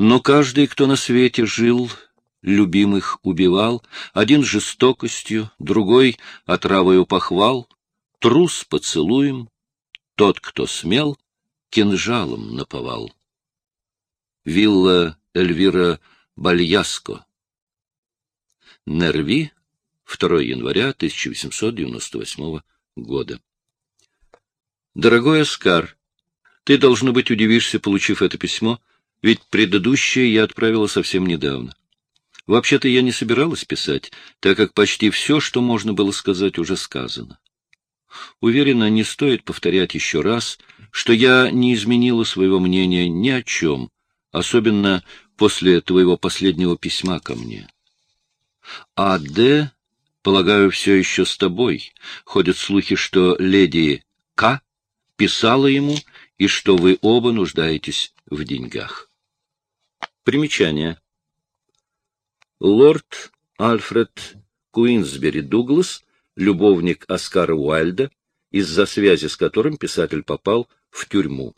Но каждый, кто на свете жил, любимых убивал, один жестокостью, другой отравою похвал, трус поцелуем, тот, кто смел, кинжалом наповал. Вилла Эльвира Бальяско. Нерви, 2 января 1898 года. Дорогой Оскар, ты, должно быть, удивишься, получив это письмо, ведь предыдущее я отправила совсем недавно. Вообще-то я не собиралась писать, так как почти все, что можно было сказать, уже сказано. Уверена, не стоит повторять еще раз, что я не изменила своего мнения ни о чем, особенно после твоего последнего письма ко мне. А Д, полагаю, все еще с тобой. Ходят слухи, что леди К писала ему, и что вы оба нуждаетесь в деньгах. Примечание. Лорд Альфред Куинсбери Дуглас, любовник Оскара Уайльда, из-за связи с которым писатель попал в тюрьму.